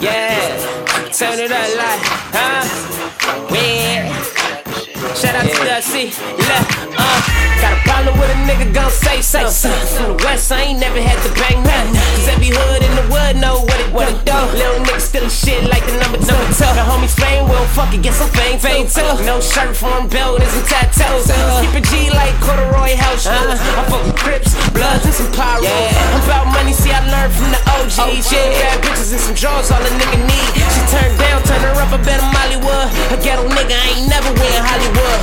Yeah, turn it up like, huh? Yeah. Shout out to Dusty. Look, uh, got a problem with a nigga gon' say so. From the west, I ain't never had to bang nothing. Cause every hood in the wood know what it, what it do. Little nigga stealing shit like the number two. Number two. The homies fame will fuck it, get some fame, fame too. No shirt, form belt, and tattoos. Keep a G like corduroy house shoes. I fuck with Crips, Bloods, and some pyro. I'm about money, see I learned from the OGs. Bitches and some drawers, all a nigga need. She turned down, turn her up, I bet I'm Hollywood. A ghetto nigga, I ain't never win Hollywood.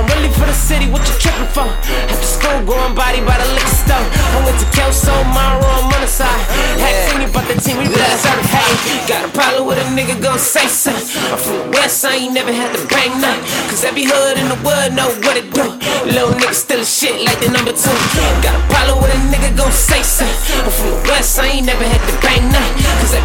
I'm really for the city, what you tripping for? After school, going body by the liquor store. I went to Kelso, Monroe, I'm on the side. Had seen you about the team, we blood certified. Got a problem with a nigga, gon' say something. I'm from the west, I ain't never had to bang nothing. Cause every hood in the world know what it do. Little nigga stealing shit like the number two. Got a problem with a nigga, gon' say something. I'm from the west, I ain't never had to bang nothing. Cause every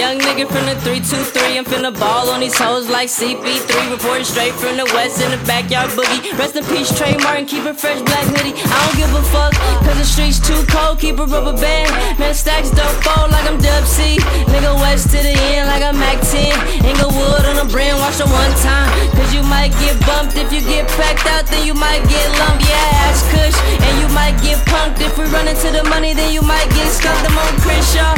Young nigga from the 323, I'm finna ball on these hoes like CP3. Reporting straight from the west in the backyard boogie. Rest in peace, Trayvon Martin, keep a fresh black hoodie. I don't give a fuck, cause the streets too cold, keep a rubber band. Man, stacks don't fall like I'm Dub C. Nigga west to the end like I'm Mack 10. Inglewood on the brand, watch the one time. Cause you might get bumped if you get packed out, then you might get lumped. Yeah, ass kush, and you might get punked. If we run into the money, then you might get skunked. I'm on Crenshaw,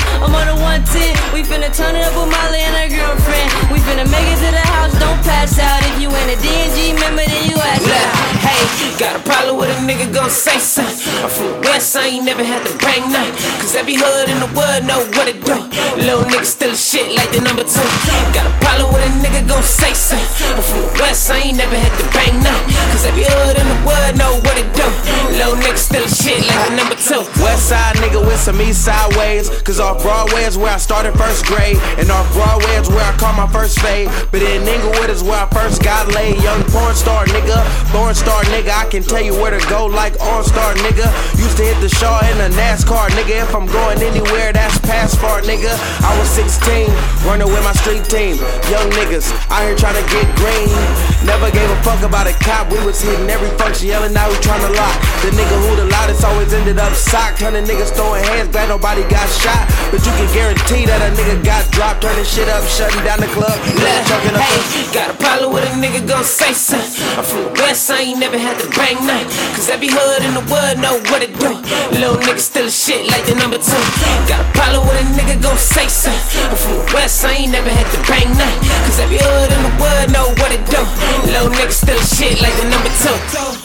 turn it up with Molly and her girlfriend. We finna make it to the house, don't pass out. If you in a DNG member, then you ask Look, hey, got a problem with a nigga gon' say something. I'm from the west, I ain't never had to bang nothing. Cause every hood in the wood know what it do. Little nigga stealing shit like the number two. Got a problem with a nigga gon' say something. I'm from the west, I ain't never had to Little nigga stealing shit like the number two. West side nigga with some east side. Cause off Broadway is where I started first grade. And off Broadway is where I caught my first fade. But in Inglewood is where I first got laid. Young porn star nigga, born star nigga. I can tell you where to go like OnStar nigga. Used to hit the Shaw in a NASCAR nigga. If I'm going anywhere, that's past far nigga. I was 16, running with my street team. Young niggas out here trying to get green. Never gave a fuck about a cop. We was hitting every function, yelling out we trying to lock. The nigga who the loudest always ended up socked. Hundred niggas throwing hands, glad nobody got shot. But you can guarantee that a nigga got dropped, turning shit up, shutting down the club. Look, chucking up hey, got a problem with a nigga gon' say something. I'm from the west, I ain't never had to bang nothing. Cause every hood in the wood know what it do. Little nigga stealing shit like the number two. Got a problem with a nigga gon' say something. I ain't never had to bang nothing. Cause every hood in the wood know what it do. Little nigga stealing shit like the number two.